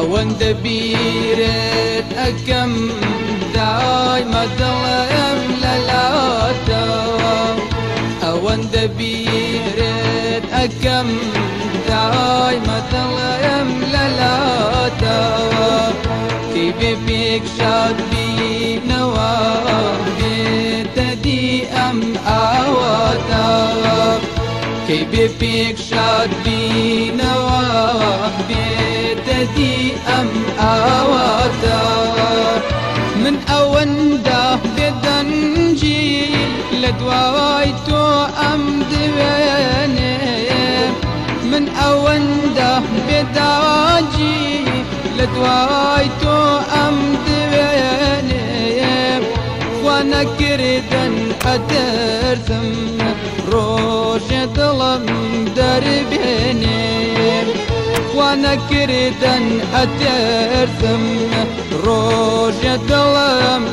اوان دبيرت أكم داي ما ظلم للاتا. اوان دبيرت أكم داي ما ظلم للاتا. كي بيك شاد بي نواب تدي أم آواتا. كي بيك سەرەتی ئەم ئاواتە. من ئەوەندا پێدەنجی لە دواوای تۆ ئەم دوێنێ. من ئەوەندا پێداجی لە دوای تۆ ئەم دوێنێ. خوا نەکردن ئەدەرزم ڕۆژێ دڵم دەربێنێ. وانا كردن اترسم روش دلم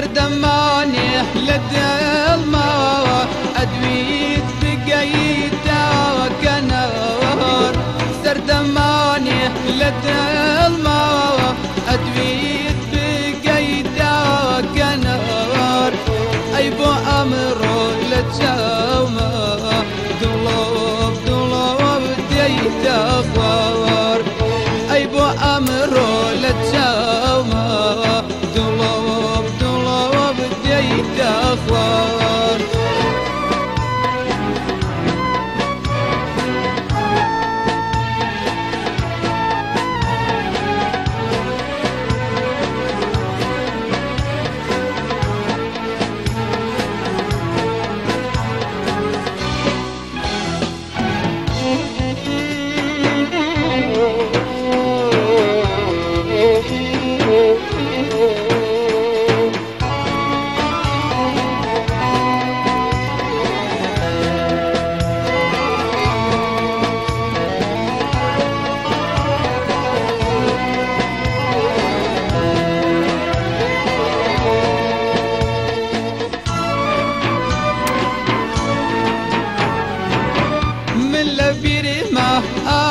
دربيني سردماني للدلما أدويت بقيتا كنار سردماني للدلما أدويت of love.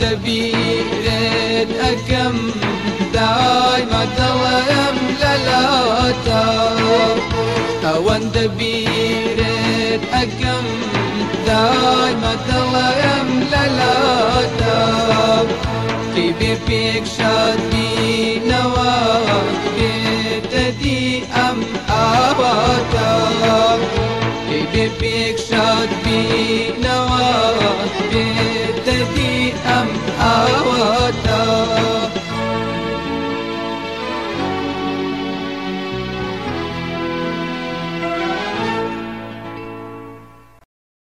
دبيرت اكم دايما تلم للاتا اوان دبيرت اكم دايما تلم للاتا كي بيك شاد بي نواك بتدي أم آواتا كي بيك شاد بي نواك